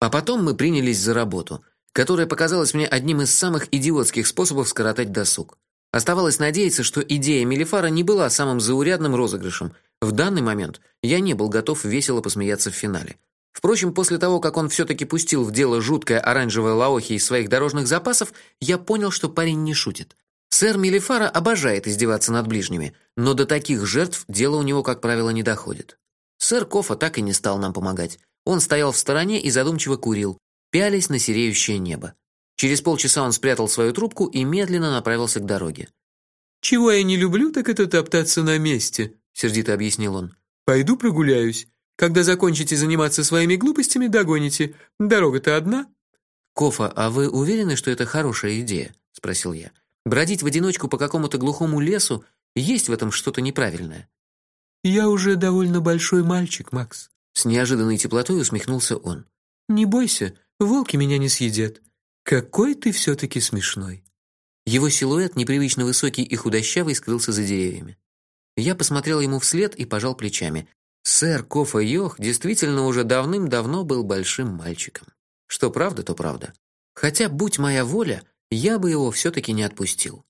А потом мы принялись за работу, которая показалась мне одним из самых идиотских способов скоротать досуг. Оставалось надеяться, что идея Мелифара не была самым заурядным розыгрышем. В данный момент я не был готов весело посмеяться в финале. Впрочем, после того, как он все таки пустил в дело жуткое оранжевое лаохи из своих дорожных запасов, я понял, что парень не шутит. Сэр Мелифара обожает издеваться над ближними, но до таких жертв дело у него, как правило, не доходит. Сэр Кофа так и не стал нам помогать. Он стоял в стороне и задумчиво курил, пялясь на сереющее небо. Через полчаса он спрятал свою трубку и медленно направился к дороге. Чего я не люблю, так это топтаться на месте, сердито объяснил он. Пойду прогуляюсь. Когда закончите заниматься своими глупостями, догоните. Дорога-то одна. Кофа, а вы уверены, что это хорошая идея? спросил я. Бродить в одиночку по какому-то глухому лесу, есть в этом что-то неправильное. Я уже довольно большой мальчик, Макс, с неожиданной теплотой усмехнулся он. Не бойся, волки меня не съедят. Какой ты все таки смешной. Его силуэт, непривычно высокий и худощавый, скрылся за деревьями. Я посмотрел ему вслед и пожал плечами. Сэр Кофа Йох действительно уже давным-давно был большим мальчиком. Что правда, то правда. Хотя, будь моя воля, я бы его все таки не отпустил.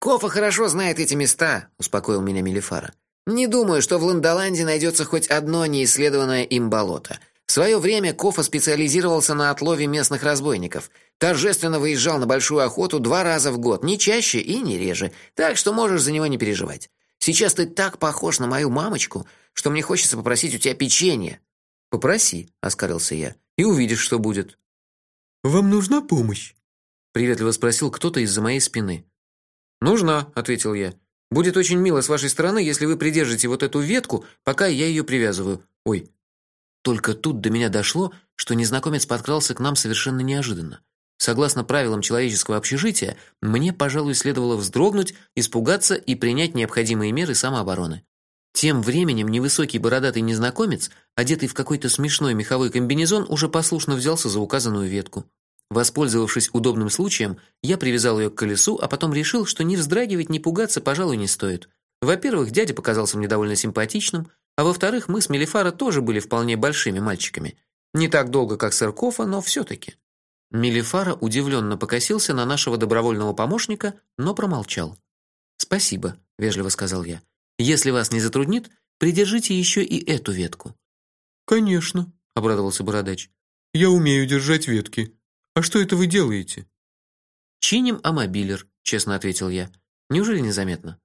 Кофа хорошо знает эти места, успокоил меня Мелифара. Не думаю, что в Ландоланде найдется хоть одно неисследованное им болото. В свое время Кофа специализировался на отлове местных разбойников. Торжественно выезжал на большую охоту два раза в год, не чаще и не реже. Так что можешь за него не переживать. Сейчас ты так похож на мою мамочку, что мне хочется попросить у тебя печенье. Попроси, оскалился я. И увидишь, что будет. Вам нужна помощь? приветливо спросил кто-то из-за моей спины. Нужна, ответил я. Будет очень мило с вашей стороны, если вы придержите вот эту ветку, пока я ее привязываю. Ой, только тут до меня дошло, что незнакомец подкрался к нам совершенно неожиданно. Согласно правилам человеческого общежития, мне, пожалуй, следовало вздрогнуть, испугаться и принять необходимые меры самообороны. Тем временем невысокий бородатый незнакомец, одетый в какой-то смешной меховой комбинезон, уже послушно взялся за указанную ветку. Воспользовавшись удобным случаем, я привязал ее к колесу, а потом решил, что ни вздрагивать, ни пугаться, пожалуй, не стоит. Во-первых, дядя показался мне довольно симпатичным, а во-вторых, мы с Мелифара тоже были вполне большими мальчиками. Не так долго, как сэр Кофа, но все таки Мелифара удивленно покосился на нашего добровольного помощника, но промолчал. "Спасибо", вежливо сказал я. "Если вас не затруднит, придержите еще и эту ветку". "Конечно", обрадовался бородач. "Я умею держать ветки. А что это вы делаете?" "Чиним амобилер", честно ответил я. "Неужели незаметно?"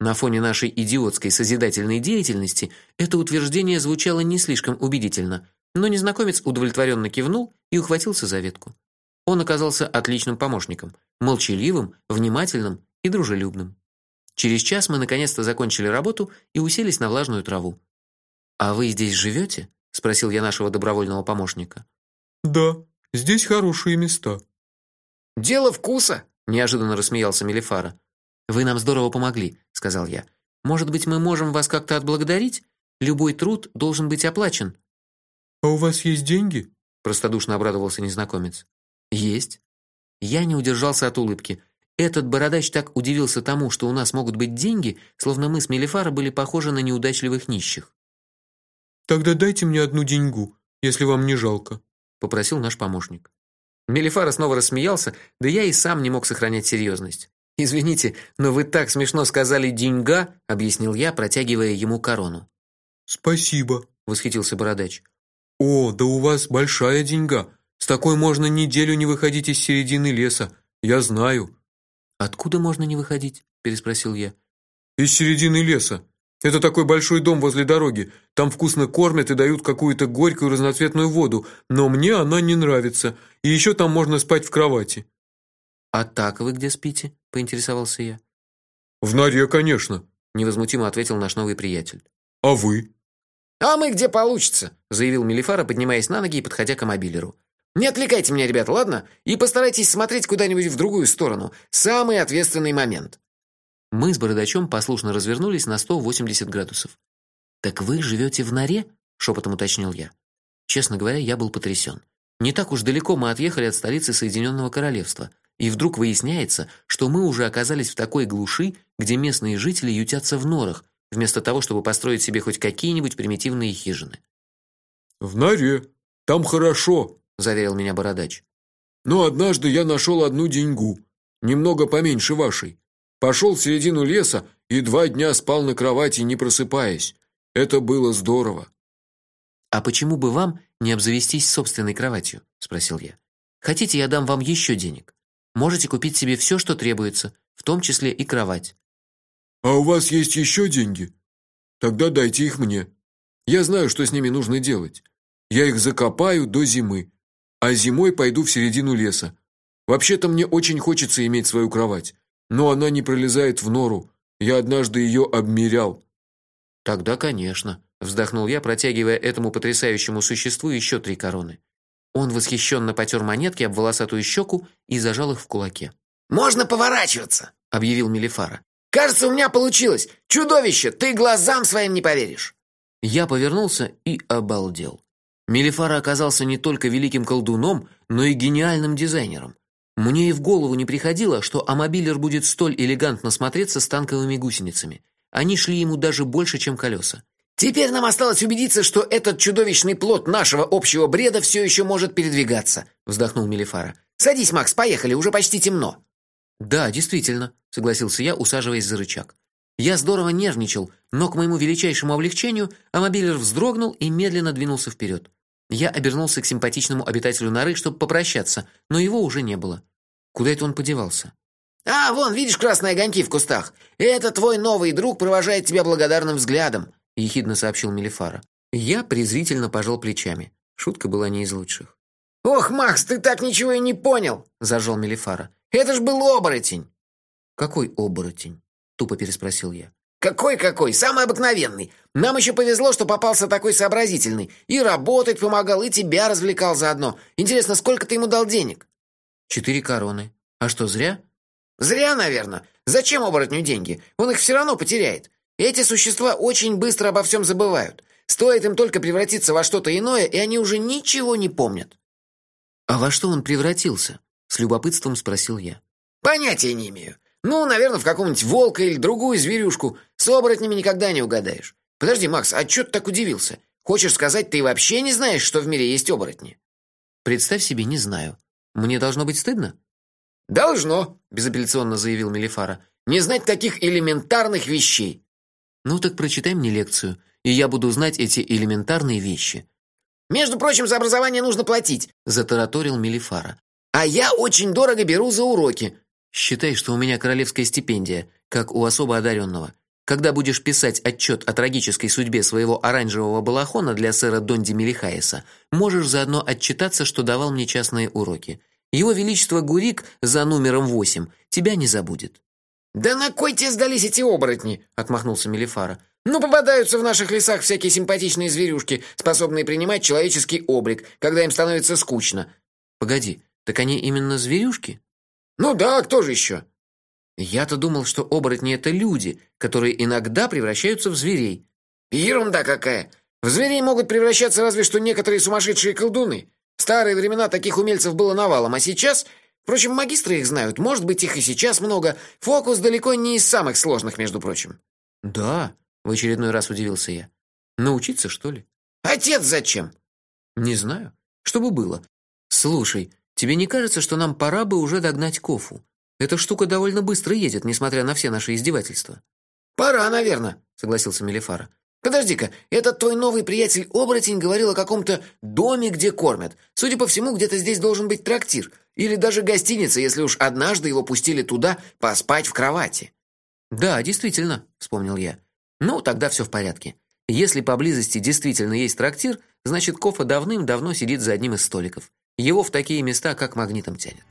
На фоне нашей идиотской созидательной деятельности это утверждение звучало не слишком убедительно, но незнакомец удовлетворенно кивнул и ухватился за ветку. Он оказался отличным помощником, молчаливым, внимательным и дружелюбным. Через час мы наконец-то закончили работу и уселись на влажную траву. А вы здесь живете? спросил я нашего добровольного помощника. Да, здесь хорошие места. Дело вкуса, неожиданно рассмеялся Мелифара. Вы нам здорово помогли, сказал я. Может быть, мы можем вас как-то отблагодарить? Любой труд должен быть оплачен. А у вас есть деньги? простодушно обрадовался незнакомец. Есть. Я не удержался от улыбки. Этот бородач так удивился тому, что у нас могут быть деньги, словно мы с Мелифара были похожи на неудачливых нищих. Тогда дайте мне одну деньгу, если вам не жалко, попросил наш помощник. Мелифара снова рассмеялся, да я и сам не мог сохранять серьезность. Извините, но вы так смешно сказали деньга, объяснил я, протягивая ему корону. Спасибо, восхитился бородач. О, да у вас большая деньга. С такой можно неделю не выходить из середины леса. Я знаю. Откуда можно не выходить? переспросил я. Из середины леса. Это такой большой дом возле дороги. Там вкусно кормят и дают какую-то горькую разноцветную воду, но мне она не нравится. И еще там можно спать в кровати. А так вы где спите? поинтересовался я. В норе, конечно, невозмутимо ответил наш новый приятель. А вы? А мы где получится, заявил Мелифара, поднимаясь на ноги и подходя к мобилеру. Не отвлекайте меня, ребята, ладно? И постарайтесь смотреть куда-нибудь в другую сторону. Самый ответственный момент. Мы с бородачом послушно развернулись на 180 градусов. Так вы живете в норе? шепотом уточнил я. Честно говоря, я был потрясен. Не так уж далеко мы отъехали от столицы Соединенного королевства. И вдруг выясняется, что мы уже оказались в такой глуши, где местные жители ютятся в норах, вместо того, чтобы построить себе хоть какие-нибудь примитивные хижины. В норе. Там хорошо, заверил меня бородач. Но однажды я нашел одну деньгу, немного поменьше вашей. Пошел в середину леса и два дня спал на кровати, не просыпаясь. Это было здорово. А почему бы вам не обзавестись собственной кроватью, спросил я. Хотите, я дам вам еще денег? Можете купить себе все, что требуется, в том числе и кровать. А у вас есть еще деньги? Тогда дайте их мне. Я знаю, что с ними нужно делать. Я их закопаю до зимы, а зимой пойду в середину леса. Вообще-то мне очень хочется иметь свою кровать, но она не пролезает в нору. Я однажды ее обмерял. Тогда, конечно, вздохнул я, протягивая этому потрясающему существу еще три короны. Он восхищенно потер монетки об волосатую щеку и зажал их в кулаке. Можно поворачиваться, объявил Мелифара. Кажется, у меня получилось. Чудовище, ты глазам своим не поверишь. Я повернулся и обалдел. Мелифара оказался не только великим колдуном, но и гениальным дизайнером. Мне и в голову не приходило, что амобилер будет столь элегантно смотреться с танковыми гусеницами. Они шли ему даже больше, чем колеса. Теперь нам осталось убедиться, что этот чудовищный плод нашего общего бреда все еще может передвигаться, вздохнул Мелифара. Садись, Макс, поехали, уже почти темно. Да, действительно, согласился я, усаживаясь за рычаг. Я здорово нервничал, но к моему величайшему облегчению амобилер вздрогнул и медленно двинулся вперед. Я обернулся к симпатичному обитателю норы, чтобы попрощаться, но его уже не было. Куда это он подевался? А, вон, видишь красные огоньки в кустах? Это твой новый друг провожает тебя благодарным взглядом, ехидно сообщил Мелифара. Я презрительно пожал плечами. Шутка была не из лучших. Ох, Макс, ты так ничего и не понял, зажал Мелифара. Это ж был оборотень. Какой оборотень? тупо переспросил я. Какой-какой, самый обыкновенный. Нам еще повезло, что попался такой сообразительный. И работать помогал, и тебя развлекал заодно. Интересно, сколько ты ему дал денег? Четыре короны. А что, зря? Зря, наверное. Зачем оборотню деньги? Он их все равно потеряет. Эти существа очень быстро обо всем забывают. Стоит им только превратиться во что-то иное, и они уже ничего не помнят. А во что он превратился? С любопытством спросил я. Понятия не имею. Ну, наверное, в какого-нибудь волка или другую зверюшку. С оборотнями никогда не угадаешь. Подожди, Макс, а чё ты так удивился? Хочешь сказать, ты вообще не знаешь, что в мире есть оборотни? Представь себе, не знаю. Мне должно быть стыдно? Должно, безапелляционно заявил Мелифара. Не знать таких элементарных вещей. Ну так прочитай мне лекцию, и я буду знать эти элементарные вещи. Между прочим, за образование нужно платить, затараторил Мелифара. А я очень дорого беру за уроки. Считай, что у меня королевская стипендия, как у особо одаренного. Когда будешь писать отчет о трагической судьбе своего оранжевого балахона для сэра Донди Мелихаеса, можешь заодно отчитаться, что давал мне частные уроки. Его величество Гурик за номером восемь тебя не забудет. Да на кой тебе сдались эти оборотни? отмахнулся Мелифара. Ну попадаются в наших лесах всякие симпатичные зверюшки, способные принимать человеческий облик, когда им становится скучно. Погоди, так они именно зверюшки? Ну да, кто же еще? Я-то думал, что оборотни это люди, которые иногда превращаются в зверей. Ерунда какая. В зверей могут превращаться разве что некоторые сумасшедшие колдуны. В старые времена таких умельцев было навалом, а сейчас, впрочем, магистры их знают. Может быть, их и сейчас много. Фокус далеко не из самых сложных, между прочим. Да, в очередной раз удивился я. Научиться, что ли? Отец зачем? Не знаю. Чтобы было. Слушай, Тебе не кажется, что нам пора бы уже догнать Кофу? Эта штука довольно быстро едет, несмотря на все наши издевательства. Пора, наверное, согласился Мелифара. Подожди-ка, этот твой новый приятель Оборотень говорил о каком-то доме, где кормят. Судя по всему, где-то здесь должен быть трактир или даже гостиница, если уж однажды его пустили туда поспать в кровати. Да, действительно, вспомнил я. Ну, тогда все в порядке. Если поблизости действительно есть трактир, значит, Кофа давным-давно сидит за одним из столиков. Его в такие места как магнитом тянет.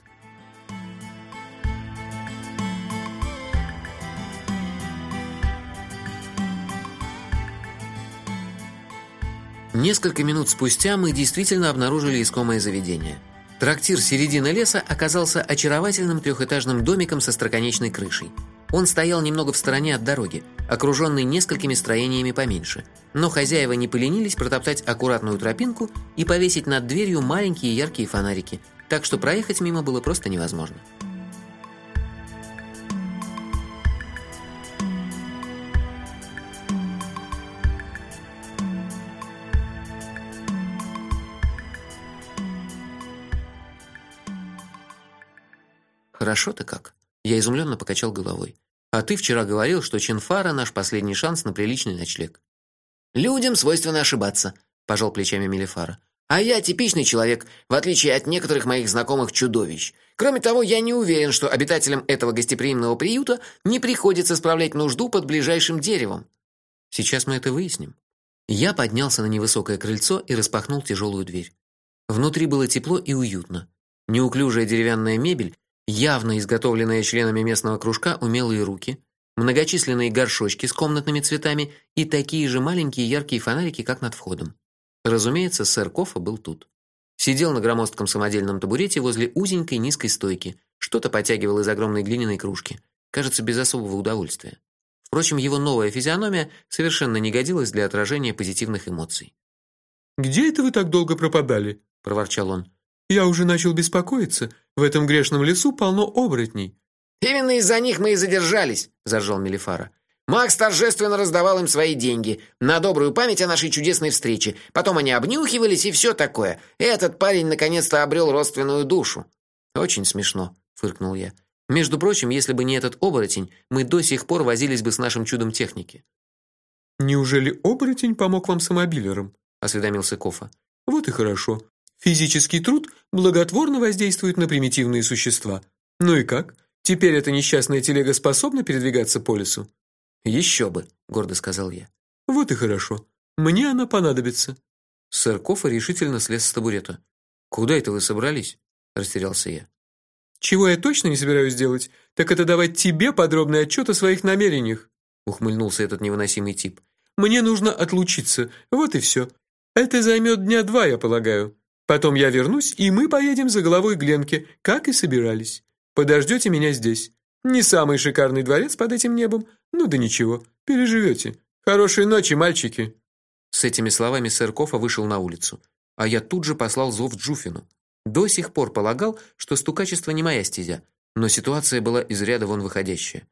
Несколько минут спустя мы действительно обнаружили искомое заведение. Трактир середины леса оказался очаровательным трехэтажным домиком со строконечной крышей. Он стоял немного в стороне от дороги, окруженный несколькими строениями поменьше. Но хозяева не поленились протоптать аккуратную тропинку и повесить над дверью маленькие яркие фонарики, так что проехать мимо было просто невозможно. Хорошо-то как. Я изумленно покачал головой. А ты вчера говорил, что Чинфара наш последний шанс на приличный ночлег. Людям свойственно ошибаться, пожал плечами Мелифара. А я типичный человек, в отличие от некоторых моих знакомых чудовищ. Кроме того, я не уверен, что обитателям этого гостеприимного приюта не приходится справлять нужду под ближайшим деревом. Сейчас мы это выясним. Я поднялся на невысокое крыльцо и распахнул тяжелую дверь. Внутри было тепло и уютно. Неуклюжая деревянная мебель явно изготовленные членами местного кружка умелые руки, многочисленные горшочки с комнатными цветами и такие же маленькие яркие фонарики, как над входом. Разумеется, сэр Кофа был тут. Сидел на громоздком самодельном табурете возле узенькой низкой стойки, что-то потягивал из огромной глиняной кружки, кажется, без особого удовольствия. Впрочем, его новая физиономия совершенно не годилась для отражения позитивных эмоций. «Где это вы так долго пропадали?» – проворчал он. «Я уже начал беспокоиться. В этом грешном лесу полно оборотней. Именно из-за них мы и задержались, заржал Мелифара. Макс торжественно раздавал им свои деньги на добрую память о нашей чудесной встрече. Потом они обнюхивались и все такое. Этот парень наконец-то обрел родственную душу. Очень смешно, фыркнул я. Между прочим, если бы не этот оборотень, мы до сих пор возились бы с нашим чудом техники. Неужели оборотень помог вам с мобилером? осведомился Кофа. Вот и хорошо. Физический труд благотворно воздействует на примитивные существа. Ну и как? Теперь эта несчастная телега способна передвигаться по лесу? «Еще бы, гордо сказал я. Вот и хорошо. Мне она понадобится. Сэр Кофа решительно слез с табурета. Куда это вы собрались? растерялся я. Чего я точно не собираюсь делать, так это давать тебе подробный отчет о своих намерениях, ухмыльнулся этот невыносимый тип. Мне нужно отлучиться. Вот и все. Это займет дня два, я полагаю. Потом я вернусь, и мы поедем за головой Гленке, как и собирались. Подождете меня здесь. Не самый шикарный дворец под этим небом, ну да ничего, переживете. Хорошей ночи, мальчики. С этими словами сэр вышел на улицу, а я тут же послал зов Джуфину. До сих пор полагал, что стукачество не моя стезя, но ситуация была из ряда вон выходящая.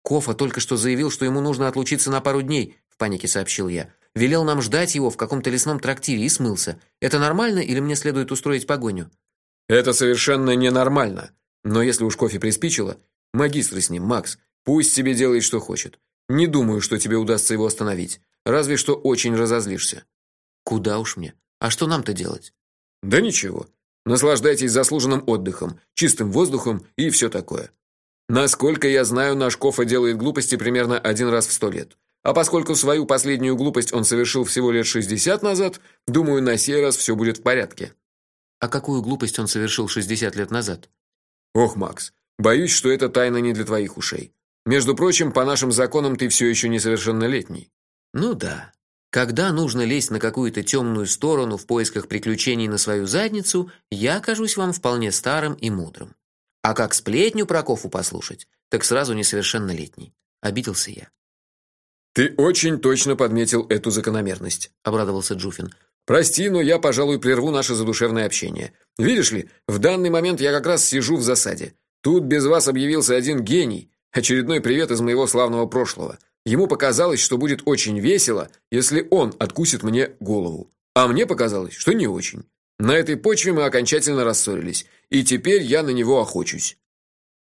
Кофа только что заявил, что ему нужно отлучиться на пару дней, в панике сообщил я велел нам ждать его в каком-то лесном трактире и смылся. Это нормально или мне следует устроить погоню? Это совершенно ненормально. Но если уж кофе приспичило, магистры с ним, Макс, пусть себе делает что хочет. Не думаю, что тебе удастся его остановить. Разве что очень разозлишься. Куда уж мне? А что нам-то делать? Да ничего. Наслаждайтесь заслуженным отдыхом, чистым воздухом и все такое. Насколько я знаю, наш Кофа делает глупости примерно один раз в сто лет. А поскольку свою последнюю глупость он совершил всего лет 60 назад, думаю, на сей раз все будет в порядке. А какую глупость он совершил 60 лет назад? Ох, Макс, боюсь, что это тайна не для твоих ушей. Между прочим, по нашим законам ты все еще несовершеннолетний. Ну да. Когда нужно лезть на какую-то темную сторону в поисках приключений на свою задницу, я кажусь вам вполне старым и мудрым. А как сплетню про Кофу послушать, так сразу несовершеннолетний. Обиделся я. Ты очень точно подметил эту закономерность, обрадовался Джуфин. Прости, но я, пожалуй, прерву наше задушевное общение. Видишь ли, в данный момент я как раз сижу в засаде. Тут без вас объявился один гений. Очередной привет из моего славного прошлого. Ему показалось, что будет очень весело, если он откусит мне голову. А мне показалось, что не очень. На этой почве мы окончательно рассорились, и теперь я на него охочусь.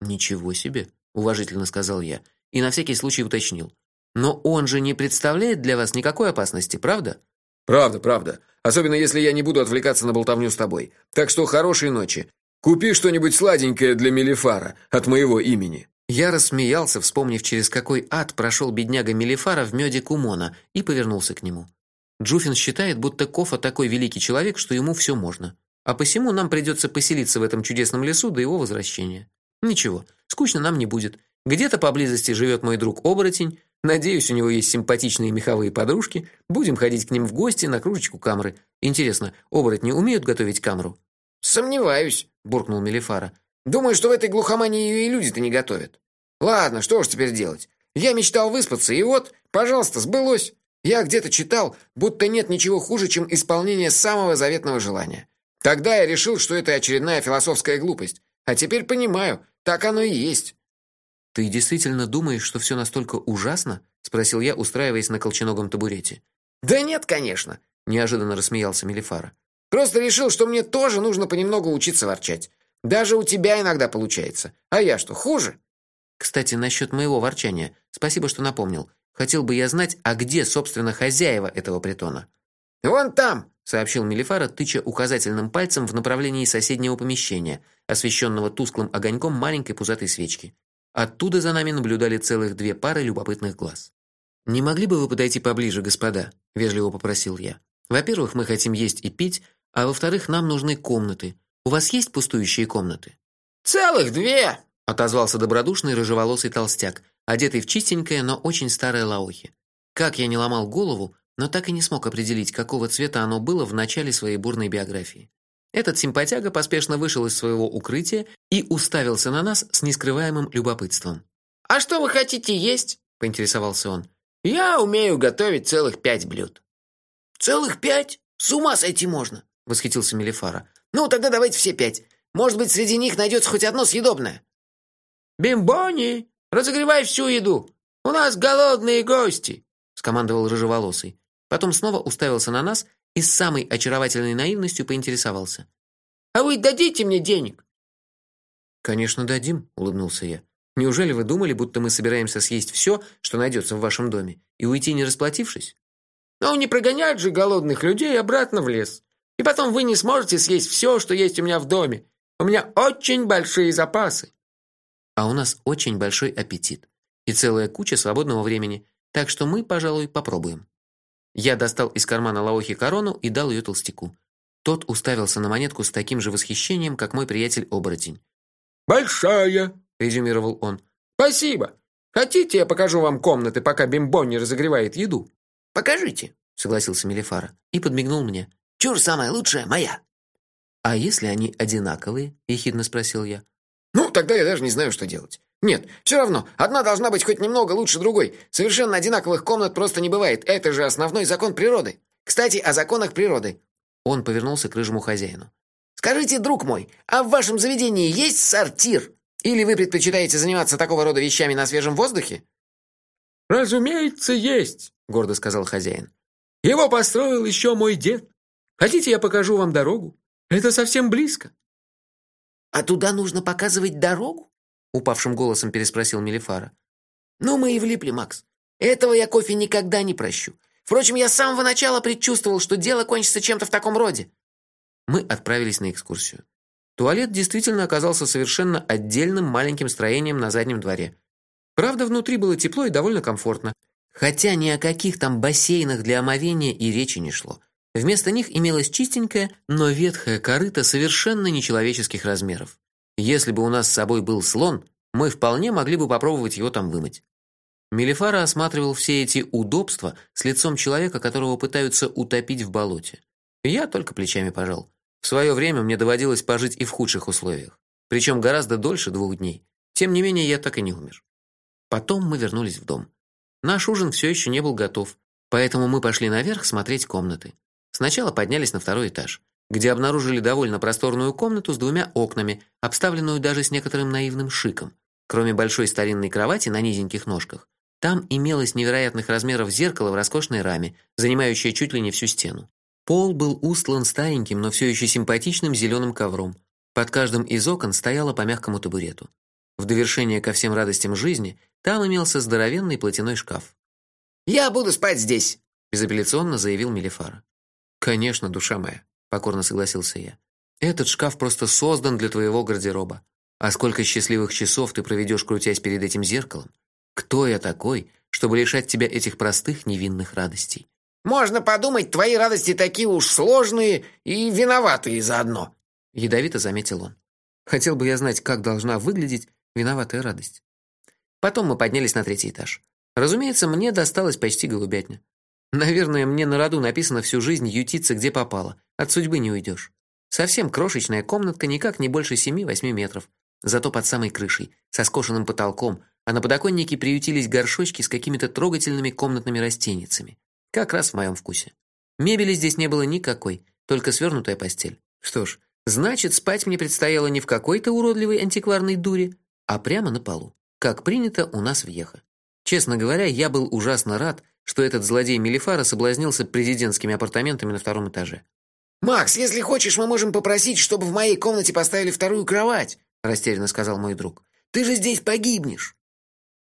Ничего себе, уважительно сказал я и на всякий случай уточнил: но он же не представляет для вас никакой опасности, правда? Правда, правда. Особенно если я не буду отвлекаться на болтовню с тобой. Так что хорошей ночи. Купи что-нибудь сладенькое для Мелифара от моего имени. Я рассмеялся, вспомнив, через какой ад прошел бедняга Мелифара в меде Кумона, и повернулся к нему. Джуфин считает, будто Кофа такой великий человек, что ему все можно. А посему нам придется поселиться в этом чудесном лесу до его возвращения. Ничего, скучно нам не будет. Где-то поблизости живет мой друг Оборотень, Надеюсь, у него есть симпатичные меховые подружки. Будем ходить к ним в гости на кружечку камры. Интересно, оборотни умеют готовить камру? Сомневаюсь, буркнул Мелифара. Думаю, что в этой глухомании ее и люди-то не готовят. Ладно, что ж теперь делать? Я мечтал выспаться, и вот, пожалуйста, сбылось. Я где-то читал, будто нет ничего хуже, чем исполнение самого заветного желания. Тогда я решил, что это очередная философская глупость. А теперь понимаю, так оно и есть. Ты действительно думаешь, что все настолько ужасно? спросил я, устраиваясь на колченогом табурете. Да нет, конечно, неожиданно рассмеялся Мелифара. Просто решил, что мне тоже нужно понемногу учиться ворчать. Даже у тебя иногда получается. А я что, хуже? Кстати, насчет моего ворчания. Спасибо, что напомнил. Хотел бы я знать, а где, собственно, хозяева этого притона? Вон там, сообщил Мелифара, тыча указательным пальцем в направлении соседнего помещения, освещенного тусклым огоньком маленькой пузатой свечки. Оттуда за нами наблюдали целых две пары любопытных глаз. Не могли бы вы подойти поближе, господа, вежливо попросил я. Во-первых, мы хотим есть и пить, а во-вторых, нам нужны комнаты. У вас есть пустующие комнаты? Целых две, отозвался добродушный рыжеволосый толстяк, одетый в чистенькое, но очень старое лаохи. Как я не ломал голову, но так и не смог определить, какого цвета оно было в начале своей бурной биографии. Этот симпатяга поспешно вышел из своего укрытия и уставился на нас с нескрываемым любопытством. А что вы хотите есть? поинтересовался он. Я умею готовить целых пять блюд. Целых пять? С ума сойти можно, восхитился Мелифара. Ну, тогда давайте все пять. Может быть, среди них найдется хоть одно съедобное. Бимбони, разогревай всю еду. У нас голодные гости, скомандовал рыжеволосый. Потом снова уставился на нас и с самой очаровательной наивностью поинтересовался: "А вы дадите мне денег?" "Конечно, дадим", улыбнулся я. "Неужели вы думали, будто мы собираемся съесть все, что найдется в вашем доме, и уйти не расплатившись?" "Ну, не прогонять же голодных людей обратно в лес. И потом вы не сможете съесть все, что есть у меня в доме. У меня очень большие запасы". А у нас очень большой аппетит и целая куча свободного времени, так что мы, пожалуй, попробуем. Я достал из кармана Лаохи корону и дал ее толстяку. Тот уставился на монетку с таким же восхищением, как мой приятель-оборотень. «Большая!» – резюмировал он. «Спасибо! Хотите, я покажу вам комнаты, пока Бимбон не разогревает еду?» «Покажите!» – согласился Мелифара и подмигнул мне. «Чур самая лучшая моя!» «А если они одинаковые?» – ехидно спросил я. Ну, тогда я даже не знаю, что делать. Нет, все равно, одна должна быть хоть немного лучше другой. Совершенно одинаковых комнат просто не бывает. Это же основной закон природы. Кстати, о законах природы. Он повернулся к рыжему хозяину. Скажите, друг мой, а в вашем заведении есть сортир? Или вы предпочитаете заниматься такого рода вещами на свежем воздухе? Разумеется, есть, гордо сказал хозяин. Его построил еще мой дед. Хотите, я покажу вам дорогу? Это совсем близко. А туда нужно показывать дорогу? Упавшим голосом переспросил Мелифара. Ну мы и влипли, Макс. Этого я кофе никогда не прощу. Впрочем, я с самого начала предчувствовал, что дело кончится чем-то в таком роде. Мы отправились на экскурсию. Туалет действительно оказался совершенно отдельным маленьким строением на заднем дворе. Правда, внутри было тепло и довольно комфортно, хотя ни о каких там бассейнах для омовения и речи не шло. Вместо них имелось чистенькое, но ветхое корыто совершенно нечеловеческих размеров. Если бы у нас с собой был слон, мы вполне могли бы попробовать его там вымыть. Мелифара осматривал все эти удобства с лицом человека, которого пытаются утопить в болоте. Я только плечами пожал. В свое время мне доводилось пожить и в худших условиях, причем гораздо дольше двух дней. Тем не менее, я так и не умер. Потом мы вернулись в дом. Наш ужин все еще не был готов, поэтому мы пошли наверх смотреть комнаты. Сначала поднялись на второй этаж, где обнаружили довольно просторную комнату с двумя окнами, обставленную даже с некоторым наивным шиком. Кроме большой старинной кровати на низеньких ножках, там имелось невероятных размеров зеркало в роскошной раме, занимающее чуть ли не всю стену. Пол был устлан стареньким, но все еще симпатичным зеленым ковром. Под каждым из окон стояло по мягкому табурету. В довершение ко всем радостям жизни там имелся здоровенный платяной шкаф. «Я буду спать здесь», – безапелляционно заявил Мелифара. Конечно, душа моя, покорно согласился я. Этот шкаф просто создан для твоего гардероба. А сколько счастливых часов ты проведешь крутясь перед этим зеркалом? Кто я такой, чтобы лишать тебя этих простых невинных радостей? Можно подумать, твои радости такие уж сложные и виноватые заодно, ядовито заметил он. Хотел бы я знать, как должна выглядеть виноватая радость. Потом мы поднялись на третий этаж. Разумеется, мне досталась почти голубятня. Наверное, мне на роду написано всю жизнь ютиться где попало. От судьбы не уйдешь. Совсем крошечная комнатка, никак не больше 7-8 метров. Зато под самой крышей, со скошенным потолком, а на подоконнике приютились горшочки с какими-то трогательными комнатными растениями. Как раз в моем вкусе. Мебели здесь не было никакой, только свернутая постель. Что ж, значит, спать мне предстояло не в какой-то уродливой антикварной дуре, а прямо на полу, как принято у нас в Ехе. Честно говоря, я был ужасно рад, что этот злодей Мелифара соблазнился президентскими апартаментами на втором этаже. Макс, если хочешь, мы можем попросить, чтобы в моей комнате поставили вторую кровать, растерянно сказал мой друг. Ты же здесь погибнешь.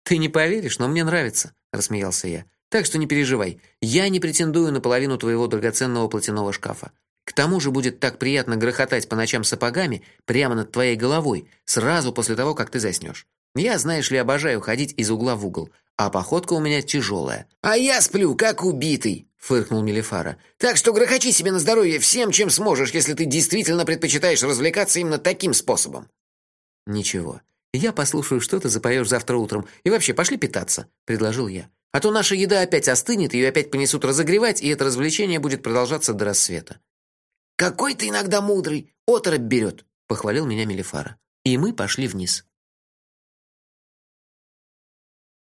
Ты не поверишь, но мне нравится, рассмеялся я. Так что не переживай. Я не претендую на половину твоего драгоценного платяного шкафа. К тому же будет так приятно грохотать по ночам сапогами прямо над твоей головой, сразу после того, как ты заснешь. Я, знаешь ли, обожаю ходить из угла в угол, а походка у меня тяжелая. А я сплю как убитый, фыркнул Мелифара. Так что грохочи себе на здоровье всем, чем сможешь, если ты действительно предпочитаешь развлекаться именно таким способом. Ничего. Я послушаю, что ты запоешь завтра утром. И вообще, пошли питаться, предложил я. А то наша еда опять остынет, ее опять понесут разогревать, и это развлечение будет продолжаться до рассвета. Какой ты иногда мудрый, оторопь берет, похвалил меня Мелифара. И мы пошли вниз.